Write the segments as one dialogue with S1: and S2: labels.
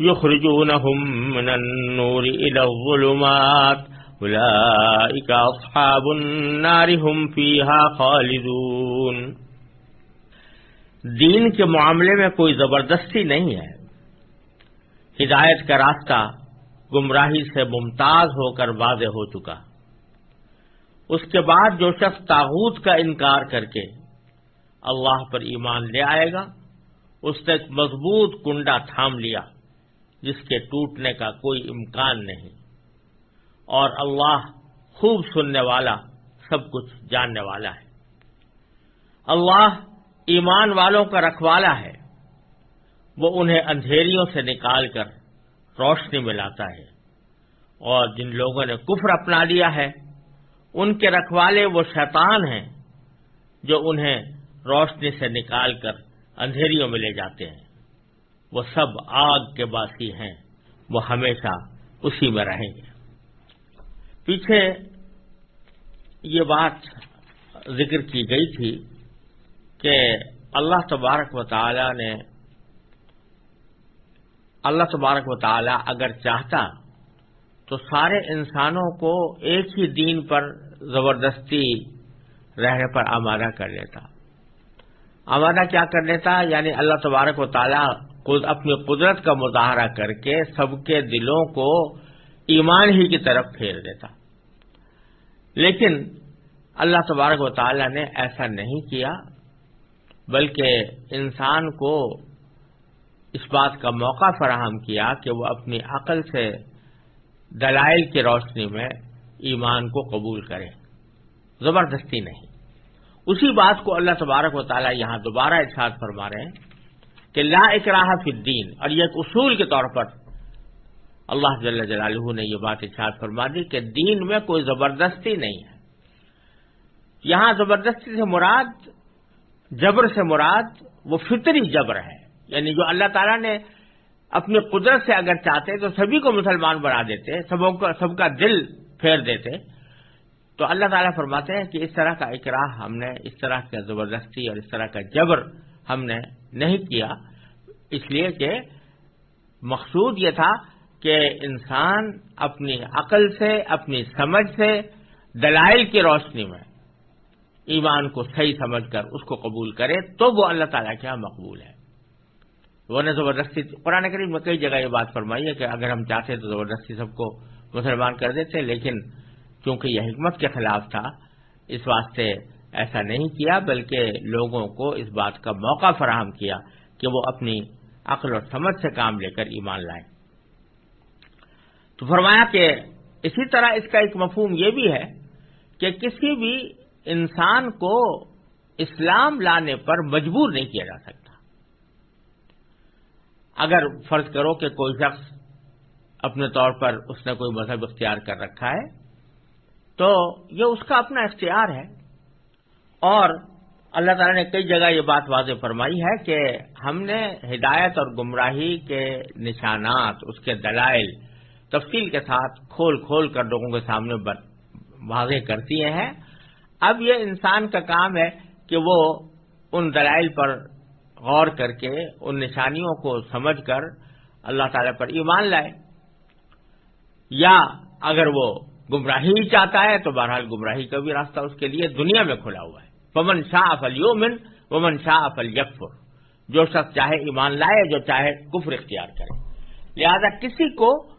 S1: يخرجونهم من النور إلى الظلمات. أولئك أصحاب النار هم فيها خالدون. دین کے معاملے میں کوئی زبردستی نہیں ہے۔ ہدایت کا راستہ گمراہی سے ممتاز ہو کر واضح ہو چکا۔ اس کے بعد جو شخص تاغوت کا انکار کر کے اللہ پر ایمان لے آئے گا، اس نے ایک مضبوط کنڈا تھام لیا۔ جس کے ٹوٹنے کا کوئی امکان نہیں۔ اور اللہ خوب سننے والا، سب کچھ جاننے والا ہے۔ اللہ ایمان والوں کا رکھوالا ہے۔ وہ انہیں اندھیریوں سے نکال کر روشنی میں لاتا ہے۔ اور جن لوگوں نے کفر اپنا لیا ہے، ان کے رکھوالے وہ شیطان ہیں جو انہیں روشنی سے نکال کر اندھیریوں میں لے جاتے ہیں۔ وہ سب آگ کے باسی ہیں، وہ ہمیشہ اسی میں رہیں گے۔ پیچھے یہ بات ذکر کی گئی تھی کہ اللہ تبارک و تعالی نے، اللہ تبارک و تعالی اگر چاہتا تو سارے انسانوں کو ایک ہی دین پر زبردستی رہنے پر آمادہ کر لیتا۔ آمادہ کیا کر لیتا؟ یعنی اللہ تبارک و تعالی اپنی قدرت کا مظاہرہ کر کے سب کے دلوں کو ایمان ہی کی طرف پھیر دیتا۔ لیکن اللہ تبارک و تعالی نے ایسا نہیں کیا، بلکہ انسان کو اس بات کا موقع فراہم کیا کہ وہ اپنی عقل سے دلائل کی روشنی میں ایمان کو قبول کرے۔ زبردستی نہیں۔ اسی بات کو اللہ تبارک و تعالی یہاں دوبارہ ارشاد فرما رہے ہیں۔ کہ لا اکراہ فی الدین اور یہ ایک اصول کے طور پر۔ اللہ جل جلالہ نے یہ بات ارشاد فرما دی کہ دین میں کوئی زبردستی نہیں ہے۔ یہاں زبردستی سے مراد، جبر سے مراد وہ فطری جبر ہے۔ یعنی جو اللہ تعالیٰ نے اپنی قدرت سے اگر چاہتے تو سبھی کو مسلمان بنا دیتے سب کا دل پھیر دیتے۔ تو اللہ تعالیٰ فرماتے ہیں کہ اس طرح کا اقراح ہم نے، اس طرح کا زبردستی اور اس طرح کا جبر ہم نے نہیں کیا، اس لیے کہ مقصود یہ تھا کہ انسان اپنی عقل سے، اپنی سمجھ سے دلائل کی روشنی میں ایمان کو صحیح سمجھ کر اس کو قبول کرے تو وہ اللہ تعالیٰ کے یہاں مقبول ہے۔ وہ نے زبردستی، قرآن کریم میں کئی جگہ یہ بات فرمائی ہے کہ اگر ہم چاہتے تو زبردستی سب کو مسلمان کر دیتے، لیکن کیونکہ یہ حکمت کے خلاف تھا، اس واسطے ایسا نہیں کیا، بلکہ لوگوں کو اس بات کا موقع فراہم کیا کہ وہ اپنی عقل اور سمجھ سے کام لے کر ایمان لائیں۔ تو فرمایا کہ اسی طرح اس کا ایک مفہوم یہ بھی ہے کہ کسی بھی انسان کو اسلام لانے پر مجبور نہیں کیا جا سکتا۔ اگر فرض کرو کہ کوئی شخص اپنے طور پر اس نے کوئی مذہب اختیار کر رکھا ہے، تو یہ اس کا اپنا اختیار ہے۔ اور اللہ تعالیٰ نے کئی جگہ یہ بات واضح فرمائی ہے کہ ہم نے ہدایت اور گمراہی کے نشانات، اس کے دلائل تفصیل کے ساتھ کھول کھول کر لوگوں کے سامنے واضح کرتی ہیں۔ اب یہ انسان کا کام ہے کہ وہ ان دلائل پر غور کر کے، ان نشانیوں کو سمجھ کر اللہ تعالی پر ایمان لائے۔ یا اگر وہ گمراہی چاہتا ہے تو بہرحال گمراہی کا بھی راستہ اس کے لیے دنیا میں کھلا ہوا ہے۔ پمن شاہ افل یومن ومن شاہ افل یکفر جو شخص چاہے ایمان لائے، جو چاہے کفر اختیار کرے۔ لہذا کسی کو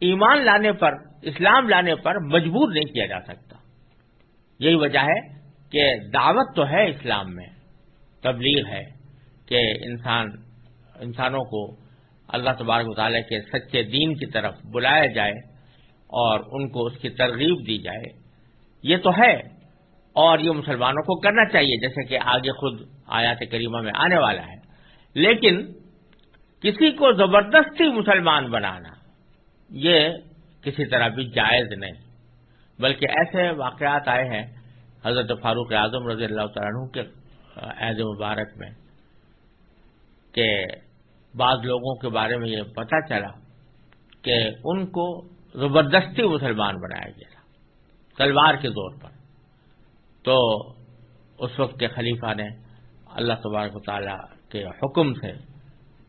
S1: ایمان لانے پر، اسلام لانے پر مجبور نہیں کیا جا سکتا۔ یہی وجہ ہے کہ دعوت تو ہے اسلام میں، تبلیغ ہے کہ انسان، انسانوں کو اللہ تبارک مطالعہ کے سچے دین کی طرف بلایا جائے اور ان کو اس کی ترغیب دی جائے۔ یہ تو ہے۔ اور یہ مسلمانوں کو کرنا چاہیے، جیسے کہ آگے خود آیات کریمہ میں آنے والا ہے۔ لیکن کسی کو زبردستی مسلمان بنانا، یہ کسی طرح بھی جائز نہیں۔ بلکہ ایسے واقعات آئے ہیں، حضرت فاروق اعظم رضی اللہ تعالیٰ کے عید مبارک میں، کہ بعض لوگوں کے بارے میں یہ پتا چلا کہ ان کو زبردستی مسلمان بنایا گیا تھا، تلوار کے زور پر۔ تو اس وقت کے خلیفہ نے اللہ تبارک و تعالیٰ کے حکم سے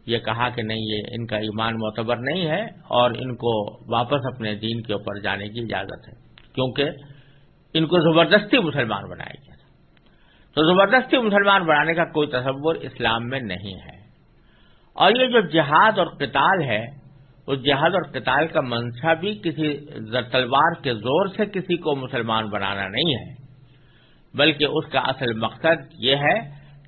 S1: یہ کہا کہ نہیں، یہ ان کا ایمان معتبر نہیں ہے اور ان کو واپس اپنے دین کے اوپر جانے کی اجازت ہے، کیونکہ ان کو زبردستی مسلمان بنایا گیا تو زبردستی مسلمان بنانے کا کوئی تصور اسلام میں نہیں ہے۔ اور یہ جو جہاد اور قتال ہے، اس جہاد اور قتال کا منشا بھی کسی تلوار کے زور سے کسی کو مسلمان بنانا نہیں ہے۔ بلکہ اس کا اصل مقصد یہ ہے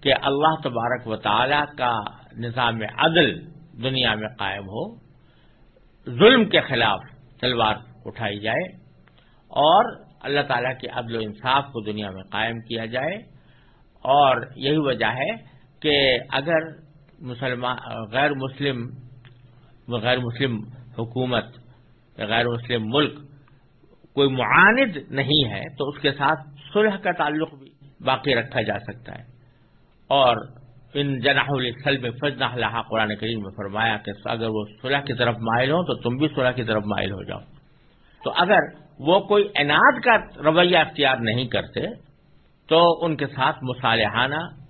S1: کہ اللہ تبارک و تعالی کا نظام عدل دنیا میں قائم ہو، ظلم کے خلاف تلوار اٹھائی جائے اور اللہ تعالیٰ کے عدل و انصاف کو دنیا میں قائم کیا جائے۔ اور یہی وجہ ہے کہ اگر مسلمان، غیر مسلم غیر مسلم حکومت، غیر مسلم ملک کوئی معاند نہیں ہے تو اس کے ساتھ صلح کا تعلق بھی باقی رکھا جا سکتا ہے۔ اور ان جناح السل میں فضنا اللہ قرآن کریم میں فرمایا کہ اگر وہ صلح کی طرف مائل ہوں تو تم بھی صلح کی طرف مائل ہو جاؤ۔ تو اگر وہ کوئی انعد کا رویہ اختیار نہیں کرتے تو ان کے ساتھ مصالحانہ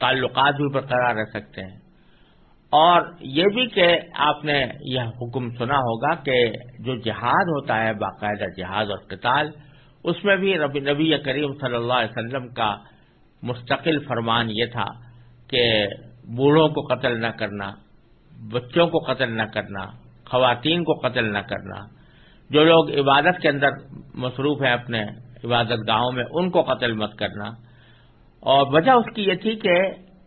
S1: تعلقات بھی برقرار رہ سکتے ہیں۔ اور یہ بھی کہ آپ نے یہ حکم سنا ہوگا کہ جو جہاد ہوتا ہے، باقاعدہ جہاد اور قتال اس میں بھی نبی کریم صلی اللہ علیہ وسلم کا مستقل فرمان یہ تھا کہ بوڑھوں کو قتل نہ کرنا، بچوں کو قتل نہ کرنا، خواتین کو قتل نہ کرنا۔ جو لوگ عبادت کے اندر مصروف ہیں اپنے عبادت گاہوں میں، ان کو قتل مت کرنا۔ اور وجہ اس کی یہ تھی کہ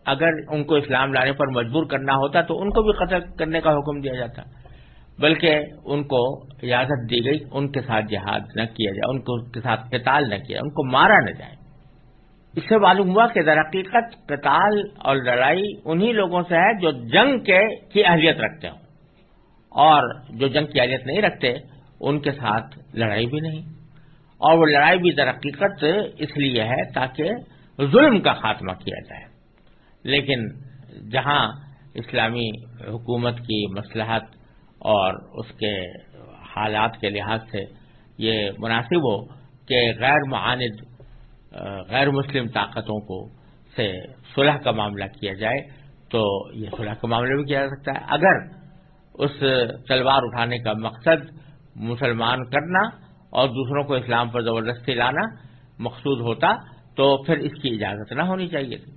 S1: اگر ان کو اسلام لانے پر مجبور کرنا ہوتا تو ان کو بھی قتل کرنے کا حکم دیا جاتا۔ بلکہ ان کو اجازت دی گئی ان کے ساتھ جہاد نہ کیا جائے، ان کے ساتھ قتال نہ کیا ان کو مارا نہ جائے۔ اس سے معلوم ہوا کہ در حقیقت قتال اور لڑائی انہی لوگوں سے ہے جو جنگ کے کی اہلیت رکھتے ہوں۔ اور جو جنگ کی اہلیت نہیں رکھتے، ان کے ساتھ لڑائی بھی نہیں۔ اور وہ لڑائی بھی در حقیقت اس لیے ہے تاکہ ظلم کا خاتمہ کیا جائے۔ لیکن جہاں اسلامی حکومت کی مسلحت اور اس کے حالات کے لحاظ سے یہ مناسب ہو کہ غیر معاند غیر مسلم طاقتوں کو سے صلح کا معاملہ کیا جائے تو یہ صلح کا معاملہ بھی کیا جا سکتا ہے۔ اگر اس تلوار اٹھانے کا مقصد مسلمان کرنا اور دوسروں کو اسلام پر زبردستی لانا مقصود ہوتا تو پھر اس کی اجازت نہ ہونی چاہیے تھی۔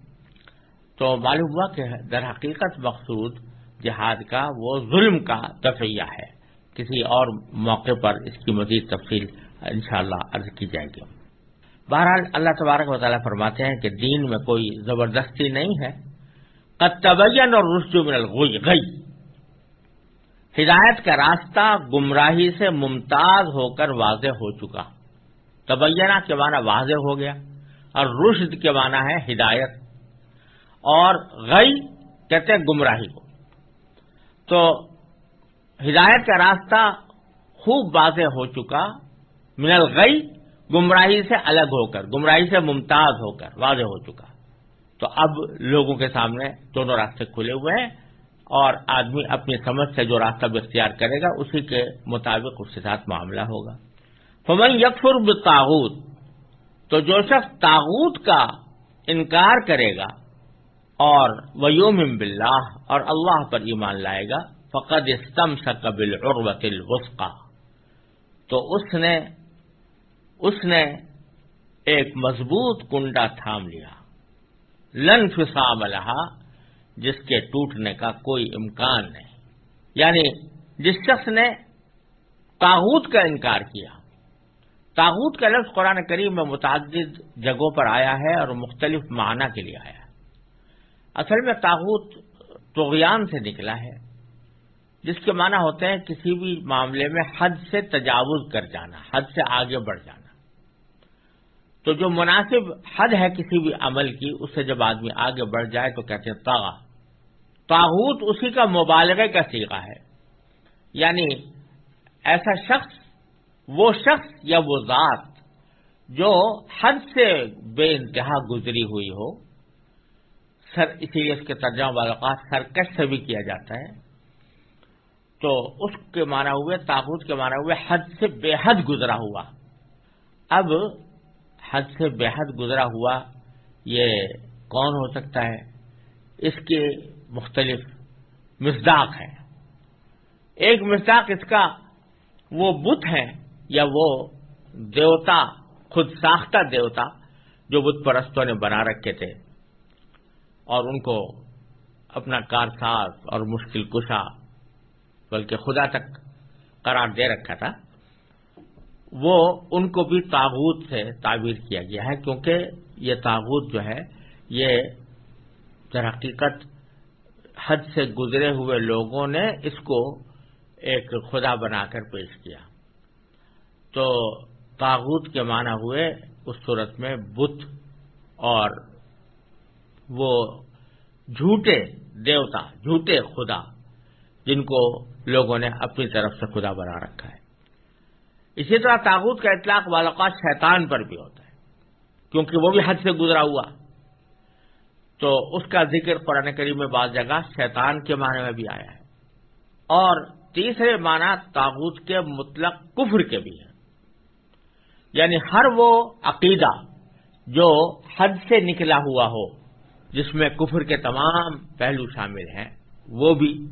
S1: تو معلوم ہوا کہ در حقیقت مقصود جہاد کا وہ ظلم کا دفعیہ ہے۔ کسی اور موقع پر اس کی مزید تفصیل انشاءاللہ شاء عرض کی جائے گی۔ بہرحال اللہ تبارک و تعالیٰ فرماتے ہیں کہ دین میں کوئی زبردستی نہیں ہے۔ قطبین اور رسجو من الغی گئی ہدایت کا راستہ گمراہی سے ممتاز ہو کر واضح ہو چکا۔ تبینہ کے معنی واضح ہو گیا۔ اور رشد کے معنی ہے ہدایت۔ اور غی کہتے ہیں گمراہی کو۔ تو ہدایت کا راستہ خوب واضح ہو چکا۔ من الغی، گمراہی سے الگ ہو کر، گمراہی سے ممتاز ہو کر واضح ہو چکا۔ تو اب لوگوں کے سامنے دونوں راستے کھلے ہوئے ہیں اور آدمی اپنی سمجھ سے جو راستہ اختیار کرے گا، اسی کے مطابق اس کے ساتھ معاملہ ہوگا۔ فمن یکفر بتاغت تو جو شخص تاغوت کا انکار کرے گا اور ویوم بلّہ اور اللہ پر ایمان لائے گا، فقد استم سقبل عروت الوسقہ تو اس نے اس نے ایک مضبوط کنڈا تھام لیا۔ لن فسام لہا جس کے ٹوٹنے کا کوئی امکان نہیں۔ یعنی جس شخص نے تاغوت کا انکار کیا، تاغوت کا لفظ قرآن کریم میں متعدد جگہوں پر آیا ہے اور مختلف معنی کے لیے آیا ہے۔ اصل میں تاغوت توغیان سے نکلا ہے، جس کے معنی ہوتے ہیں کسی بھی معاملے میں حد سے تجاوز کر جانا، حد سے آگے بڑھ جانا۔ تو جو مناسب حد ہے کسی بھی عمل کی، اس سے جب آدمی آگے بڑھ جائے تو کہتے ہیں تاغا تاغوت اسی کا مبالغے کا سیکھا ہے۔ یعنی ایسا شخص، وہ شخص یا وہ ذات جو حد سے بے انتہا گزری ہوئی ہو سر اسی لیے اس کے ترجمہ والا سرکش سے بھی کیا جاتا ہے۔ تو اس کے معنی ہوئے، تابوت کے معنی ہوئے، حد سے بے حد گزرا ہوا۔ اب حد سے بے حد گزرا ہوا یہ کون ہو سکتا ہے؟ اس کے مختلف مزداق ہیں۔ ایک مزداق اس کا وہ بت ہیں یا وہ دیوتا، خود ساختہ دیوتا جو بت پرستوں نے بنا رکھے تھے۔ اور ان کو اپنا کارساز اور مشکل کشا، بلکہ خدا تک قرار دے رکھا تھا، وہ ان کو بھی تاغوت سے تعبیر کیا گیا ہے، کیونکہ یہ تاغوت جو ہے، یہ در حقیقت حد سے گزرے ہوئے لوگوں نے اس کو ایک خدا بنا کر پیش کیا۔ تو تاغوت کے معنی ہوئے اس صورت میں بت اور وہ جھوٹے دیوتا، جھوٹے خدا، جن کو لوگوں نے اپنی طرف سے خدا بنا رکھا ہے۔ اسی طرح تاغوت کا اطلاق والا شیطان پر بھی ہوتا ہے، کیونکہ وہ بھی حد سے گزرا ہوا۔ تو اس کا ذکر قرآن کریم میں بعض جگہ شیطان کے معنی میں بھی آیا ہے۔ اور تیسرے معنی تاغوت کے مطلق کفر کے بھی ہیں۔ یعنی ہر وہ عقیدہ جو حد سے نکلا ہوا ہو جس میں کفر کے تمام پہلو شامل ہیں، وہ بھی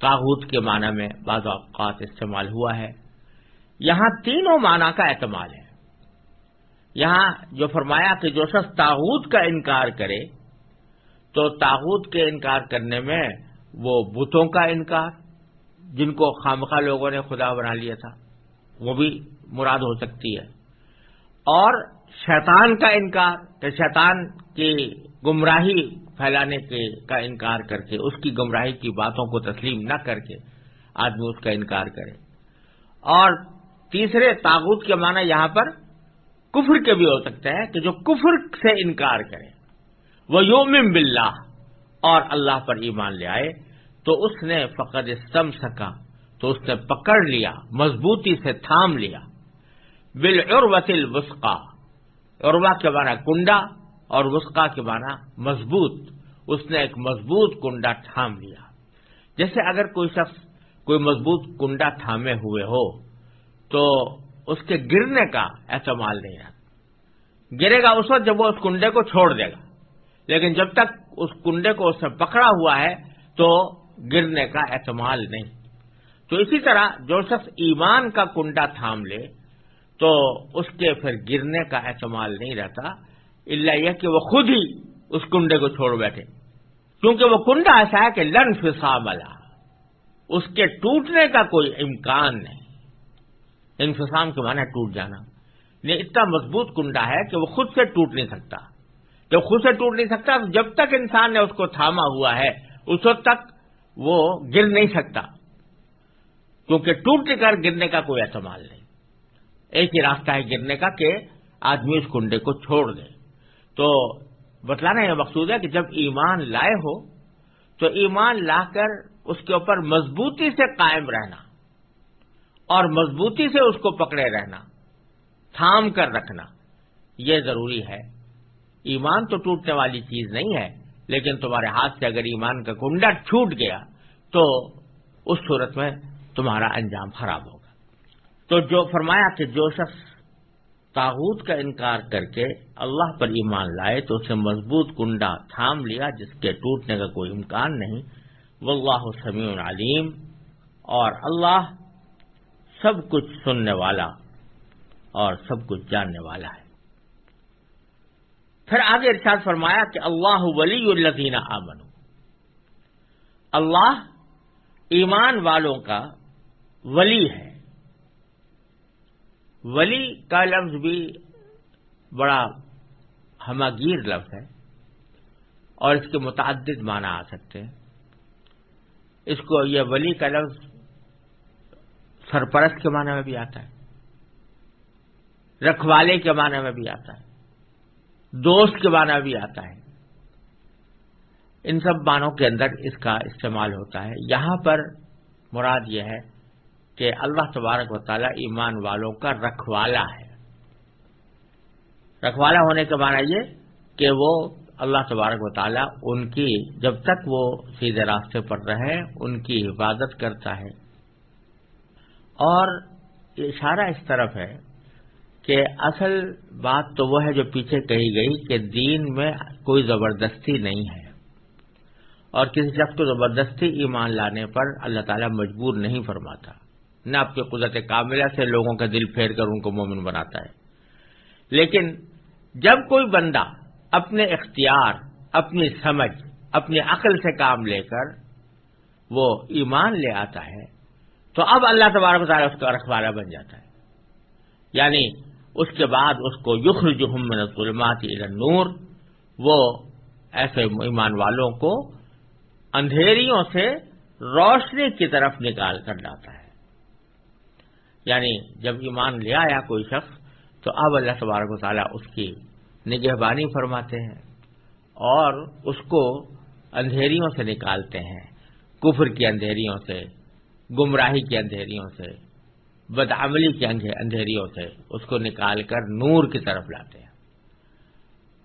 S1: تاغوت کے معنی میں بعض اوقات استعمال ہوا ہے۔ یہاں تینوں معنی کا اعتماد ہے۔ یہاں جو فرمایا کہ جو شخص تاغوت کا انکار کرے، تو تاغوت کے انکار کرنے میں وہ بتوں کا انکار، جن کو خامخواہ لوگوں نے خدا بنا لیا تھا، وہ بھی مراد ہو سکتی ہے۔ اور شیطان کا انکار، کہ شیطان کی گمراہی پھیلانے کے کا انکار کر کے اس کی گمراہی کی باتوں کو تسلیم نہ کر کے آدمی اس کا انکار کرے۔ اور تیسرے، تاغوت کے معنی یہاں پر کفر کے بھی ہو سکتے ہیں کہ جو کفر سے انکار کرے۔ وہ یوم باللہ اور اللہ پر ایمان لے آئے، تو اس نے فقد سم سکا تو اس نے پکڑ لیا، مضبوطی سے تھام لیا۔ بل وسیل وسقا عروا کے معنی کنڈا اور وسقا کے معنی مضبوط۔ اس نے ایک مضبوط کنڈا تھام لیا۔ جیسے اگر کوئی شخص کوئی مضبوط کنڈا تھامے ہوئے ہو، تو اس کے گرنے کا احتمال نہیں رہتا۔ گرے گا اس وقت جب وہ اس کنڈے کو چھوڑ دے گا۔ لیکن جب تک اس کنڈے کو اس نے پکڑا ہوا ہے، تو گرنے کا احتمال نہیں۔ تو اسی طرح جو شخص ایمان کا کنڈا تھام لے، تو اس کے پھر گرنے کا احتمال نہیں رہتا۔ اللہ یہ کہ وہ خود ہی اس کنڈے کو چھوڑ بیٹھے۔ کیونکہ وہ کنڈا ایسا ہے کہ لن فسا ملا اس کے ٹوٹنے کا کوئی امکان نہیں۔ انفسام کے معنی ٹوٹ جانا۔ یہ اتنا مضبوط کنڈا ہے کہ وہ خود سے ٹوٹ نہیں سکتا۔ جب خود سے ٹوٹ نہیں سکتا تو جب تک انسان نے اس کو تھاما ہوا ہے، اس وقت تک وہ گر نہیں سکتا۔ کیونکہ ٹوٹ کر گرنے کا کوئی احتمال نہیں۔ ایک ہی راستہ ہے گرنے کا کہ آدمی اس کنڈے کو چھوڑ دے۔ تو بتلانا یہ مقصود ہے کہ جب ایمان لائے ہو، تو ایمان لا کر اس کے اوپر مضبوطی سے قائم رہنا اور مضبوطی سے اس کو پکڑے رہنا، تھام کر رکھنا، یہ ضروری ہے۔ ایمان تو ٹوٹنے والی چیز نہیں ہے، لیکن تمہارے ہاتھ سے اگر ایمان کا کنڈا چھوٹ گیا، تو اس صورت میں تمہارا انجام خراب ہوگا۔ تو جو فرمایا کہ جو شخص تاغوت کا انکار کر کے اللہ پر ایمان لائے تو اسے مضبوط کنڈا تھام لیا جس کے ٹوٹنے کا کوئی امکان نہیں۔ واللہ سمیع علیم۔ اور اللہ سب کچھ سننے والا اور سب کچھ جاننے والا ہے۔ پھر آگے ارشاد فرمایا کہ اللہ ولی الزین آمن اللہ ایمان والوں کا ولی ہے۔ ولی کا لفظ بھی بڑا ہماگیر لفظ ہے اور اس کے متعدد معنی آ سکتے ہیں۔ اس کو یہ ولی کا لفظ سرپرست کے معنی میں بھی آتا ہے، رکھوالے کے معنی میں بھی آتا ہے، دوست کے معنی میں بھی آتا ہے۔ ان سب معنوں کے اندر اس کا استعمال ہوتا ہے۔ یہاں پر مراد یہ ہے کہ اللہ تبارک و تعالیٰ ایمان والوں کا رکھوالا ہے۔ رکھوالا ہونے کا معنی یہ کہ وہ اللہ تبارک و تعالیٰ ان کی جب تک وہ سیدھے راستے پر رہے، ان کی حفاظت کرتا ہے۔ اور اشارہ اس طرف ہے کہ اصل بات تو وہ ہے جو پیچھے کہی گئی کہ دین میں کوئی زبردستی نہیں ہے۔ اور کسی شخص کو زبردستی ایمان لانے پر اللہ تعالیٰ مجبور نہیں فرماتا۔ نہ اپنی قدرت کاملہ سے لوگوں کا دل پھیر کر ان کو مومن بناتا ہے۔ لیکن جب کوئی بندہ اپنے اختیار، اپنی سمجھ، اپنی عقل سے کام لے کر وہ ایمان لے آتا ہے، تو اب اللہ تبارک تعالیٰ اس کا رکھوالا بن جاتا ہے۔ یعنی اس کے بعد اس کو یخر جہم ظلمات نور وہ ایسے ایمان والوں کو اندھیریوں سے روشنی کی طرف نکال کر لاتا ہے۔ یعنی جب ایمان لے آیا کوئی شخص، تو اب اللہ تبارک و تعالیٰ اس کی نگہبانی فرماتے ہیں اور اس کو اندھیریوں سے نکالتے ہیں، کفر کی اندھیریوں سے، گمراہی کی اندھیریوں سے، بدعملی کی اندھیریوں سے اس کو نکال کر نور کی طرف لاتے ہیں۔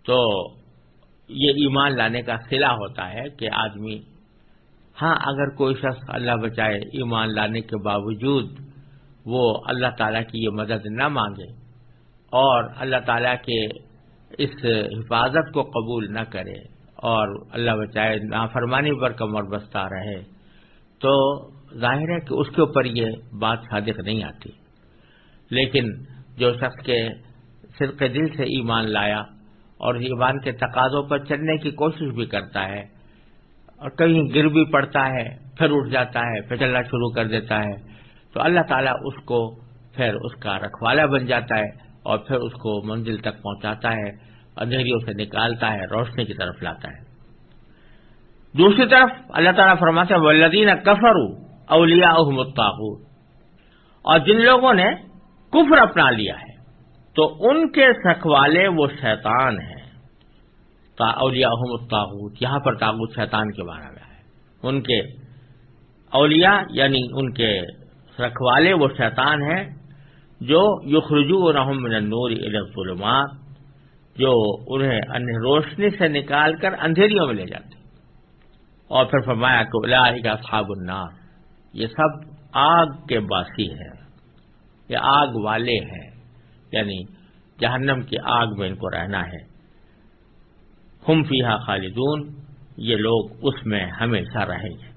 S1: تو یہ ایمان لانے کا سلا ہوتا ہے کہ آدمی ہاں اگر کوئی شخص اللہ بچائے ایمان لانے کے باوجود وہ اللہ تعالیٰ کی یہ مدد نہ مانگے اور اللہ تعالیٰ کے اس حفاظت کو قبول نہ کرے اور اللہ بچائے نافرمانی پر کمر بستہ رہے تو ظاہر ہے کہ اس کے اوپر یہ بات صادق نہیں آتی۔ لیکن جو شخص کے صرف دل سے ایمان لایا اور ایمان کے تقاضوں پر چلنے کی کوشش بھی کرتا ہے اور کہیں گر بھی پڑتا ہے، پھر اٹھ جاتا ہے، پھر چلنا شروع کر دیتا ہے تو اللہ تعالیٰ اس کو پھر اس کا رکھوالا بن جاتا ہے اور پھر اس کو منزل تک پہنچاتا ہے، اندھیریوں سے نکالتا ہے، روشنی کی طرف لاتا ہے۔ دوسری طرف اللہ تعالیٰ فرماتے ہیں ولدین کفر اولیا احمد اور جن لوگوں نے کفر اپنا لیا ہے، تو ان کے رکھوالے وہ شیطان ہیں۔ اولیاء احمد تاغوت یہاں پر تاغوت شیطان کے بارے میں ہے۔ ان کے اولیاء یعنی ان کے رکھوالے وہ شیطان ہیں جو یخرجو رحم نور الظلمات، جو انہیں روشنی سے نکال کر اندھیریوں میں لے جاتے اور پھر فرمایا کہ اللہ کا النار، یہ سب آگ کے باسی ہیں یہ آگ والے ہیں یعنی جہنم کی آگ میں ان کو رہنا ہے۔ ہم فیحا خالدون، یہ لوگ اس میں ہمیشہ رہیں گے۔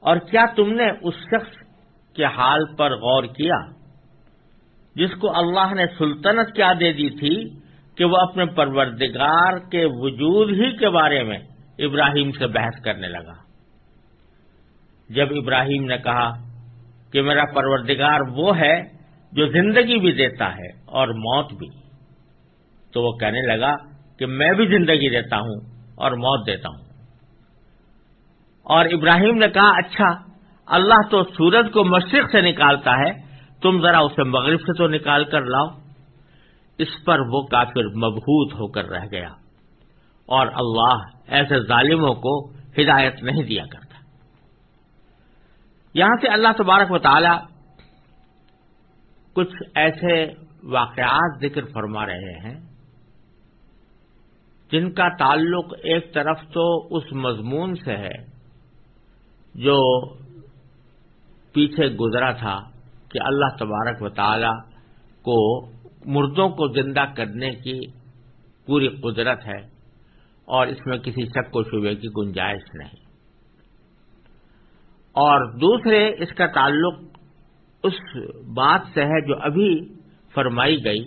S1: اور کیا تم نے اس شخص کے حال پر غور کیا جس کو اللہ نے سلطنت کیا دے دی تھی کہ وہ اپنے پروردگار کے وجود ہی کے بارے میں ابراہیم سے بحث کرنے لگا؟ جب ابراہیم نے کہا کہ میرا پروردگار وہ ہے جو زندگی بھی دیتا ہے اور موت بھی، تو وہ کہنے لگا کہ میں بھی زندگی دیتا ہوں اور موت دیتا ہوں۔ اور ابراہیم نے کہا اچھا اللہ تو سورج کو مشرق سے نکالتا ہے، تم ذرا اسے مغرب سے تو نکال کر لاؤ۔ اس پر وہ کافر مبہوت ہو کر رہ گیا۔ اور اللہ ایسے ظالموں کو ہدایت نہیں دیا کرتا۔ یہاں سے اللہ تبارک و تعالی کچھ ایسے واقعات ذکر فرما رہے ہیں، جن کا تعلق ایک طرف تو اس مضمون سے ہے جو پیچھے گزرا تھا کہ اللہ تبارک و تعالی کو مردوں کو زندہ کرنے کی پوری قدرت ہے اور اس میں کسی شک و شبے کی گنجائش نہیں۔ اور دوسرے اس کا تعلق اس بات سے ہے جو ابھی فرمائی گئی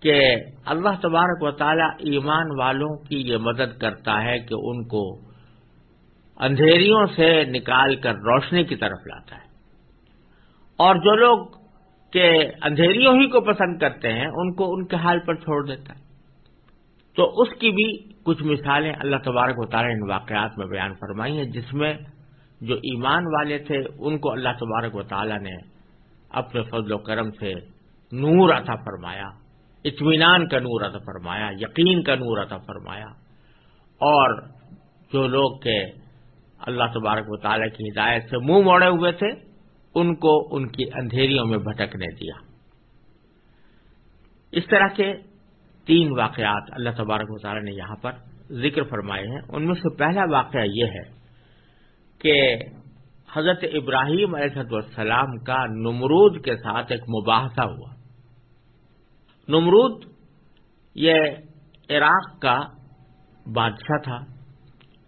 S1: کہ اللہ تبارک و تعالی ایمان والوں کی یہ مدد کرتا ہے کہ ان کو اندھیریوں سے نکال کر روشنی کی طرف لاتا ہے۔ اور جو لوگ کہ اندھیریوں ہی کو پسند کرتے ہیں، ان کو ان کے حال پر چھوڑ دیتا ہے۔ تو اس کی بھی کچھ مثالیں اللہ تبارک و تعالیٰ ان واقعات میں بیان فرمائی ہیں، جس میں جو ایمان والے تھے، ان کو اللہ تبارک و تعالیٰ نے اپنے فضل و کرم سے نور عطا فرمایا، اطمینان کا نور عطا فرمایا، یقین کا نور عطا فرمایا۔ اور جو لوگ کے اللہ تبارک و تعالیٰ کی ہدایت سے منہ موڑے ہوئے تھے، ان کو ان کی اندھیریوں میں بھٹکنے دیا۔ اس طرح کے تین واقعات اللہ تبارک و تعالیٰ نے یہاں پر ذکر فرمائے ہیں۔ ان میں سے پہلا واقعہ یہ ہے کہ حضرت ابراہیم علیہ السلام کا نمرود کے ساتھ ایک مباحثہ ہوا۔ نمرود یہ عراق کا بادشاہ تھا۔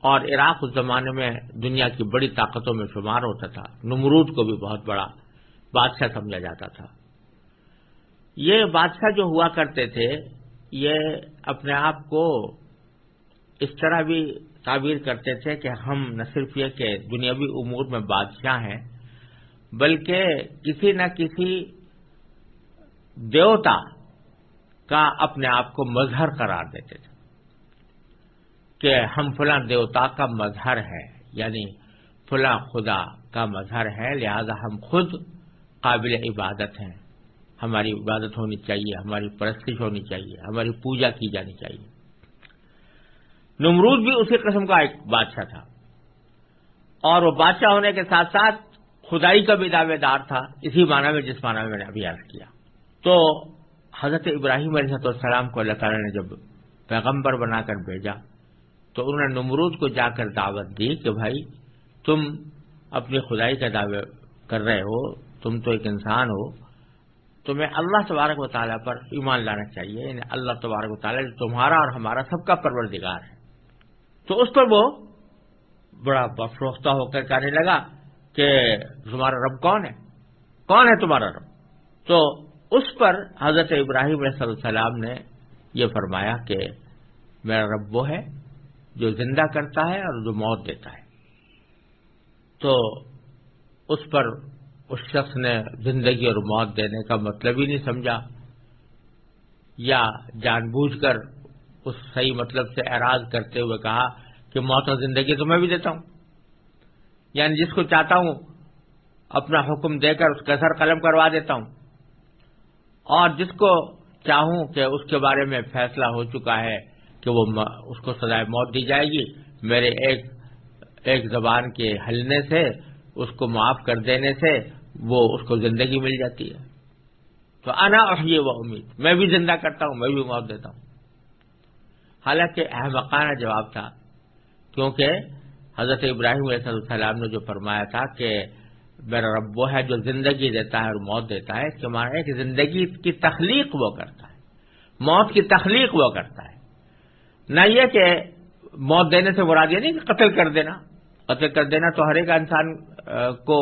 S1: اور عراق اس زمانے میں دنیا کی بڑی طاقتوں میں شمار ہوتا تھا۔ نمرود کو بھی بہت بڑا بادشاہ سمجھا جاتا تھا۔ یہ بادشاہ جو ہوا کرتے تھے، یہ اپنے آپ کو اس طرح بھی تعبیر کرتے تھے کہ ہم نہ صرف یہ کہ دنیاوی امور میں بادشاہ ہیں، بلکہ کسی نہ کسی دیوتا کا اپنے آپ کو مظہر قرار دیتے تھے۔ کہ ہم فلاں دیوتا کا مظہر ہے یعنی فلاں خدا کا مظہر ہے، لہذا ہم خود قابل عبادت ہیں۔ ہماری عبادت ہونی چاہیے، ہماری پرستش ہونی چاہیے، ہماری پوجا کی جانی چاہیے۔ نمرود بھی اسی قسم کا ایک بادشاہ تھا۔ اور وہ بادشاہ ہونے کے ساتھ ساتھ خدائی کا بھی دعوے دار تھا، اسی معنی میں جس معنی میں میں نے ابھی عرض کیا۔ تو حضرت ابراہیم علیہ السلام کو اللہ تعالیٰ نے جب پیغمبر بنا کر بھیجا تو انہوں نے نمرود کو جا کر دعوت دی کہ بھائی، تم اپنی خدائی کا دعوے کر رہے ہو، تم تو ایک انسان ہو تمہیں اللہ تبارک و تعالیٰ پر ایمان لانا چاہیے یعنی اللہ تبارک و تعالیٰ جو تمہارا اور ہمارا سب کا پروردگار ہے۔ تو اس پر وہ بڑا بفروختہ ہو کر کہنے لگا کہ تمہارا رب کون ہے؟ کون ہے تمہارا رب؟ تو اس پر حضرت ابراہیم علیہ السلام نے یہ فرمایا کہ میرا رب وہ ہے جو زندہ کرتا ہے اور جو موت دیتا ہے۔ تو اس پر اس شخص نے زندگی اور موت دینے کا مطلب ہی نہیں سمجھا، یا جان بوجھ کر اس صحیح مطلب سے اعراض کرتے ہوئے کہا کہ موت اور زندگی تو میں بھی دیتا ہوں۔ یعنی جس کو چاہتا ہوں اپنا حکم دے کر اس کا سر قلم کروا دیتا ہوں۔ اور جس کو چاہوں کہ اس کے بارے میں فیصلہ ہو چکا ہے کہ وہ اس کو سزائے موت دی جائے گی۔ میرے ایک ایک زبان کے ہلنے سے، اس کو معاف کر دینے سے وہ اس کو زندگی مل جاتی ہے۔ تو انا اور یہ وہ امید۔ میں بھی زندہ کرتا ہوں، میں بھی موت دیتا ہوں۔ حالانکہ احمقانہ جواب تھا، کیونکہ حضرت ابراہیم علیہ السلام نے جو فرمایا تھا کہ میرا رب وہ ہے جو زندگی دیتا ہے اور موت دیتا ہے، کہ مانا ہے کہ زندگی کی تخلیق وہ کرتا ہے۔ موت کی تخلیق وہ کرتا ہے۔ نہ یہ کہ موت دینے سے مراد یہ نہیں کہ قتل کر دینا۔ قتل کر دینا تو ہر ایک انسان کو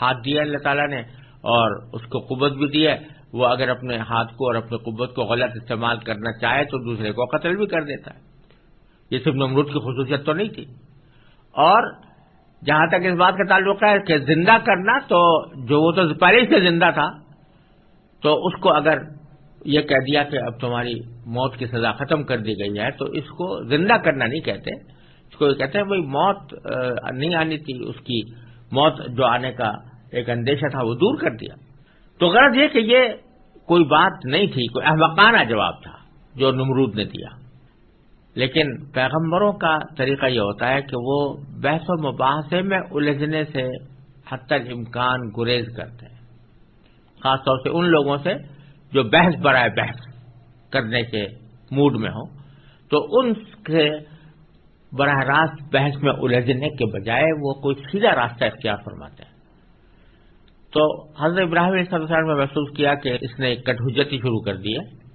S1: ہاتھ دیا اللہ تعالیٰ نے، اور اس کو قوت بھی دی ہے۔ وہ اگر اپنے ہاتھ کو اور اپنے قوت کو غلط استعمال کرنا چاہے تو دوسرے کو قتل بھی کر دیتا ہے۔ یہ صرف نمرود کی خصوصیت تو نہیں تھی۔ اور جہاں تک اس بات کا تعلق ہے کہ زندہ کرنا تو جو وہ تو پہلے سے زندہ تھا، تو اس کو اگر یہ کہہ دیا کہ اب تمہاری موت کی سزا ختم کر دی گئی ہے، تو اس کو زندہ کرنا نہیں کہتے۔ اس کو یہ کہتے ہیں، بھائی موت نہیں آنی تھی، اس کی موت جو آنے کا ایک اندیشہ تھا، وہ دور کر دیا۔ تو غرض یہ کہ یہ کوئی بات نہیں تھی، کوئی احمقانہ جواب تھا جو نمرود نے دیا۔ لیکن پیغمبروں کا طریقہ یہ ہوتا ہے کہ وہ بحث و مباحثے میں الجھنے سے حتی امکان گریز کرتے ہیں۔ خاص طور سے ان لوگوں سے جو بحث برائے بحث کرنے کے موڈ میں ہوں، تو ان سے براہ راست بحث میں الجھنے کے بجائے وہ کوئی سیدھا راستہ اختیار فرماتے ہیں۔ تو حضرت ابراہیم علیہ السلام نے محسوس کیا کہ اس نے کٹ حجتی شروع کر دی ہے۔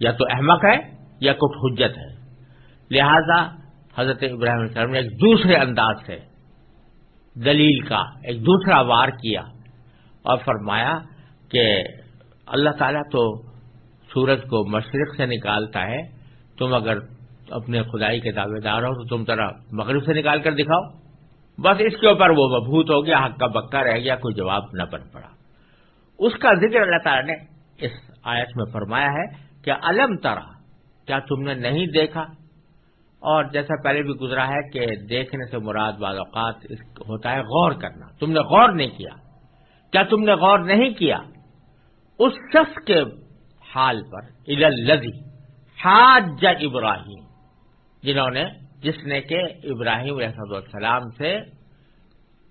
S1: یا تو احمق ہے یا کٹ حجت ہے۔ لہذا حضرت ابراہیم علیہ السلام نے ایک دوسرے انداز سے دلیل کا ایک دوسرا وار کیا اور فرمایا کہ اللہ تعالیٰ تو سورج کو مشرق سے نکالتا ہے، تم اگر اپنے خدائی کے دعوے دار ہو تو تم ذرا مغرب سے نکال کر دکھاؤ۔ بس اس کے اوپر وہ مبہوت ہو گیا، حق کا بکا رہ گیا، کوئی جواب نہ بن پڑا۔ اس کا ذکر اللہ تعالیٰ نے اس آیت میں فرمایا ہے کہ علم ترا، کیا تم نے نہیں دیکھا؟ اور جیسا پہلے بھی گزرا ہے کہ دیکھنے سے مراد بعض اوقات ہوتا ہے غور کرنا۔ تم نے غور نہیں کیا۔ کیا تم نے غور نہیں کیا؟ اس شخص کے حال پر الزی حاج ابراہیم، جنہوں نے، جس نے کہ ابراہیم علیہ السلام سے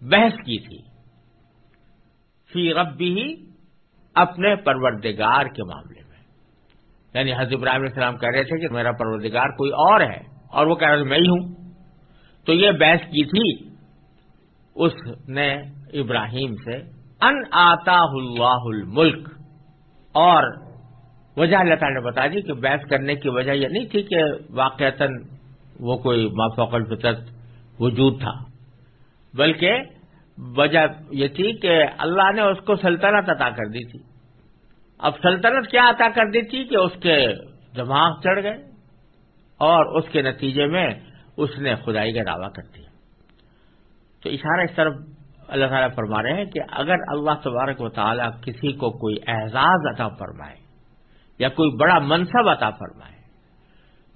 S1: بحث کی تھی، فی ربی ہی اپنے پروردگار کے معاملے میں۔ یعنی حضرت ابراہیم علیہ السلام کہہ رہے تھے کہ میرا پروردگار کوئی اور ہے، اور وہ کہہ رہا میں ہی ہوں۔ تو یہ بحث کی تھی، اس نے ابراہیم سے، ان آتا اللہ الملک اور وجہ اللہ تعالیٰ نے بتا دی کہ بحث کرنے کی وجہ یہ نہیں تھی کہ واقعتا وہ کوئی مافوق الفطرت وجود تھا، بلکہ وجہ یہ تھی کہ اللہ نے اس کو سلطنت عطا کر دی تھی۔ اب سلطنت کیا عطا کر دی تھی کہ اس کے دماغ چڑھ گئے اور اس کے نتیجے میں اس نے خدائی کا دعویٰ کر دیا۔ تو اشارہ اس طرف اللہ تعالیٰ فرما رہے ہیں کہ اگر اللہ تبارک و تعالیٰ کسی کو کوئی اعزاز عطا فرمائے یا کوئی بڑا منصب عطا فرمائے،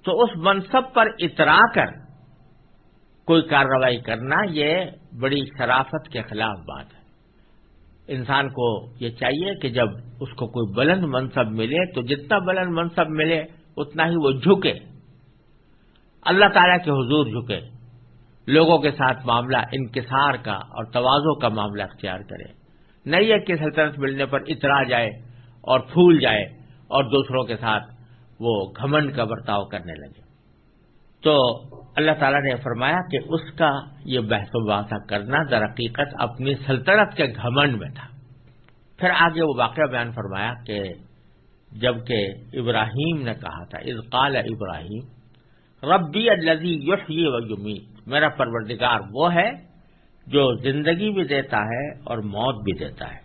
S1: تو اس منصب پر اترا کر کوئی کارروائی کرنا یہ بڑی شرافت کے خلاف بات ہے۔ انسان کو یہ چاہیے کہ جب اس کو کوئی بلند منصب ملے، تو جتنا بلند منصب ملے، اتنا ہی وہ جھکے۔ اللہ تعالیٰ کے حضور جھکے۔ لوگوں کے ساتھ معاملہ انکسار کا اور توازوں کا معاملہ اختیار کرے۔ نہیں ہے کہ سلطنت ملنے پر اترا جائے اور پھول جائے اور دوسروں کے ساتھ وہ گھمنڈ کا برتاؤ کرنے لگے۔ تو اللہ تعالیٰ نے فرمایا کہ اس کا یہ بحث و باسا کرنا در حقیقت اپنی سلطنت کے گھمنڈ میں تھا۔ پھر آگے وہ واقعہ بیان فرمایا کہ جبکہ ابراہیم نے کہا تھا از قال ابراہیم، ربی الزی یحیی و یمیت۔ میرا پروردگار وہ ہے جو زندگی بھی دیتا ہے اور موت بھی دیتا ہے۔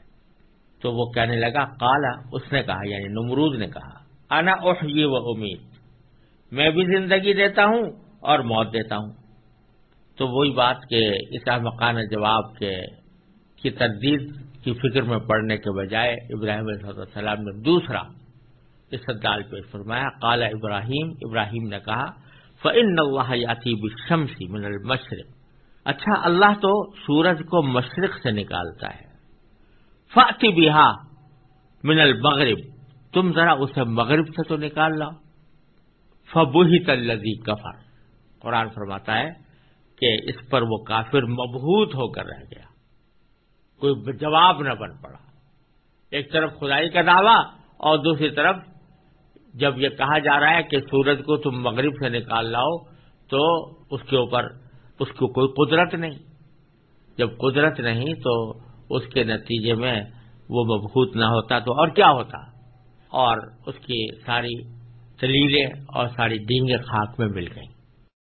S1: تو وہ کہنے لگا کالا اس نے کہا یعنی نمرود نے کہا، انا احیی و امید میں بھی زندگی دیتا ہوں اور موت دیتا ہوں۔ تو وہی بات کہ اس مکان جواب کے کی تردید کی فکر میں پڑنے کے بجائے ابراہیم علیہ السلام نے دوسرا استدال پیش فرمایا کالا ابراہیم ابراہیم نے کہا فن اللہ یاتی بشمسی من المشرق۔ اچھا اللہ تو سورج کو مشرق سے نکالتا ہے۔ فاتی بہا من المغرب۔ تم ذرا اسے مغرب سے تو نکال لاؤ۔ فبوہی تلزی کفر قرآن فرماتا ہے کہ اس پر وہ کافر مبہوت ہو کر رہ گیا۔ کوئی جواب نہ بن پڑا۔ ایک طرف خدائی کا دعویٰ اور دوسری طرف جب یہ کہا جا رہا ہے کہ سورج کو تم مغرب سے نکال لاؤ، تو اس کے اوپر اس کو کوئی قدرت نہیں۔ جب قدرت نہیں، تو اس کے نتیجے میں وہ مبہوت نہ ہوتا، تو اور کیا ہوتا؟ اور اس کی ساری دلیلیں اور ساری ڈینگیں خاک میں مل گئیں۔